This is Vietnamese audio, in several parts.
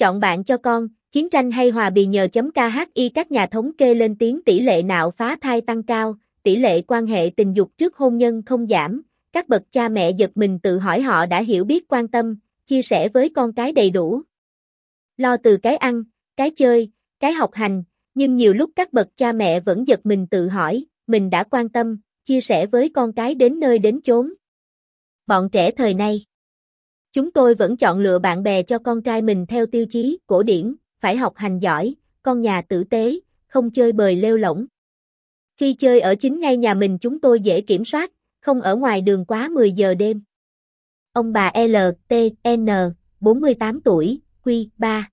Chọn bạn cho con, chiến tranh hay hòa bình nhờ chấm KHI các nhà thống kê lên tiếng tỷ lệ nạo phá thai tăng cao, tỷ lệ quan hệ tình dục trước hôn nhân không giảm, các bậc cha mẹ giật mình tự hỏi họ đã hiểu biết quan tâm, chia sẻ với con cái đầy đủ. Lo từ cái ăn, cái chơi, cái học hành, nhưng nhiều lúc các bậc cha mẹ vẫn giật mình tự hỏi, mình đã quan tâm, chia sẻ với con cái đến nơi đến chốn. Bọn trẻ thời nay Chúng tôi vẫn chọn lựa bạn bè cho con trai mình theo tiêu chí cổ điển, phải học hành giỏi, con nhà tử tế, không chơi bời lêu lỏng. Khi chơi ở chính ngay nhà mình chúng tôi dễ kiểm soát, không ở ngoài đường quá 10 giờ đêm. Ông bà L, T, N, 48 tuổi, Q, 3.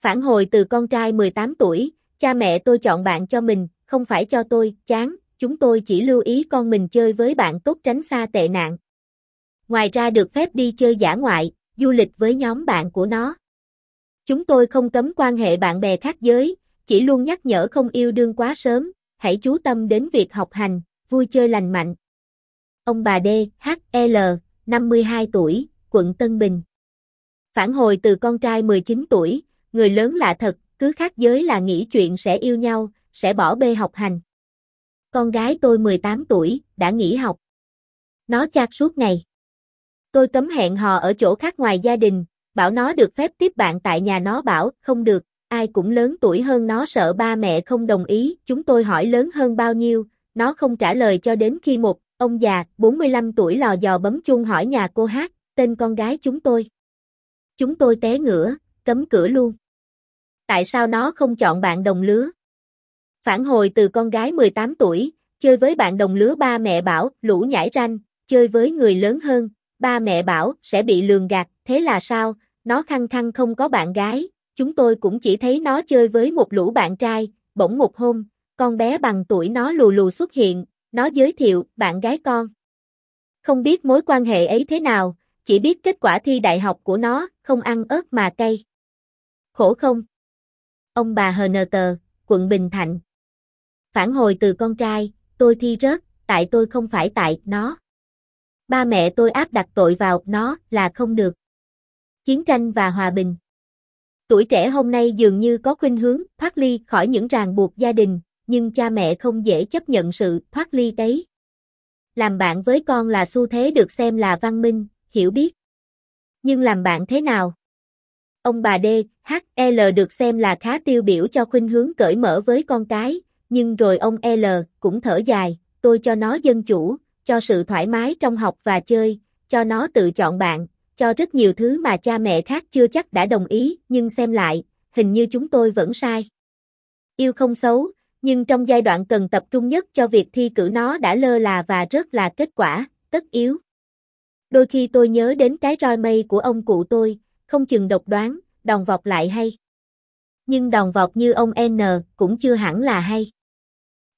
Phản hồi từ con trai 18 tuổi, cha mẹ tôi chọn bạn cho mình, không phải cho tôi, chán, chúng tôi chỉ lưu ý con mình chơi với bạn tốt tránh xa tệ nạn. Ngoài ra được phép đi chơi giả ngoại, du lịch với nhóm bạn của nó. Chúng tôi không cấm quan hệ bạn bè khác giới, chỉ luôn nhắc nhở không yêu đương quá sớm, hãy chú tâm đến việc học hành, vui chơi lành mạnh. Ông bà D, H, L, 52 tuổi, quận Tân Bình. Phản hồi từ con trai 19 tuổi, người lớn lạ thật, cứ khác giới là nghĩ chuyện sẽ yêu nhau, sẽ bỏ bê học hành. Con gái tôi 18 tuổi, đã nghỉ học. Nó chát suốt ngày. Tôi cấm hẹn hò ở chỗ khác ngoài gia đình, bảo nó được phép tiếp bạn tại nhà nó bảo, không được, ai cũng lớn tuổi hơn nó sợ ba mẹ không đồng ý, chúng tôi hỏi lớn hơn bao nhiêu, nó không trả lời cho đến khi một, ông già, 45 tuổi lò dò bấm chuông hỏi nhà cô hát, tên con gái chúng tôi. Chúng tôi té ngửa, cấm cửa luôn. Tại sao nó không chọn bạn đồng lứa? Phản hồi từ con gái 18 tuổi, chơi với bạn đồng lứa ba mẹ bảo, lũ nhảy ranh, chơi với người lớn hơn, ba mẹ bảo sẽ bị lường gạt, thế là sao, nó khăng khăng không có bạn gái, chúng tôi cũng chỉ thấy nó chơi với một lũ bạn trai, bỗng một hôm, con bé bằng tuổi nó lù lù xuất hiện, nó giới thiệu bạn gái con. Không biết mối quan hệ ấy thế nào, chỉ biết kết quả thi đại học của nó, không ăn ớt mà cay. Khổ không? Ông bà hờ nờ tờ, quận Bình Thạnh. Phản hồi từ con trai, tôi thi rớt, tại tôi không phải tại nó. Ba mẹ tôi áp đặt tội vào nó là không được. Chiến tranh và hòa bình. Tuổi trẻ hôm nay dường như có khuynh hướng thoát ly khỏi những ràng buộc gia đình, nhưng cha mẹ không dễ chấp nhận sự thoát ly đấy. Làm bạn với con là xu thế được xem là văn minh, hiểu biết. Nhưng làm bạn thế nào? Ông bà D, H, L được xem là khá tiêu biểu cho khuynh hướng cởi mở với con cái, nhưng rồi ông L cũng thở dài, tôi cho nó dân chủ, cho sự thoải mái trong học và chơi, cho nó tự chọn bạn, cho rất nhiều thứ mà cha mẹ khác chưa chắc đã đồng ý, nhưng xem lại, hình như chúng tôi vẫn sai. Yêu không xấu, nhưng trong giai đoạn cần tập trung nhất cho việc thi cử nó đã lơ là và rất là kết quả, tất yếu. Đôi khi tôi nhớ đến cái roi mây của ông cụ tôi, không chừng độc đoán, đòn vọt lại hay. Nhưng đòn vọt như ông N cũng chưa hẳn là hay.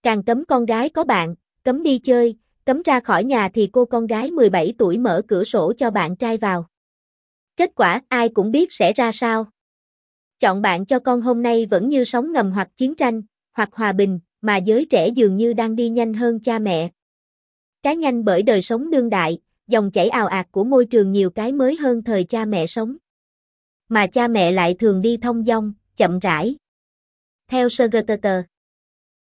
Càng cấm con gái có bạn, cấm đi chơi, cấm ra khỏi nhà thì cô con gái 17 tuổi mở cửa sổ cho bạn trai vào. Kết quả ai cũng biết sẽ ra sao. Chọn bạn cho con hôm nay vẫn như sóng ngầm hoặc chiến tranh, hoặc hòa bình, mà giới trẻ dường như đang đi nhanh hơn cha mẹ. Cá nhanh bởi đời sống đương đại, dòng chảy ào ạt của môi trường nhiều cái mới hơn thời cha mẹ sống. Mà cha mẹ lại thường đi thông dong, chậm rãi. Theo Sergeter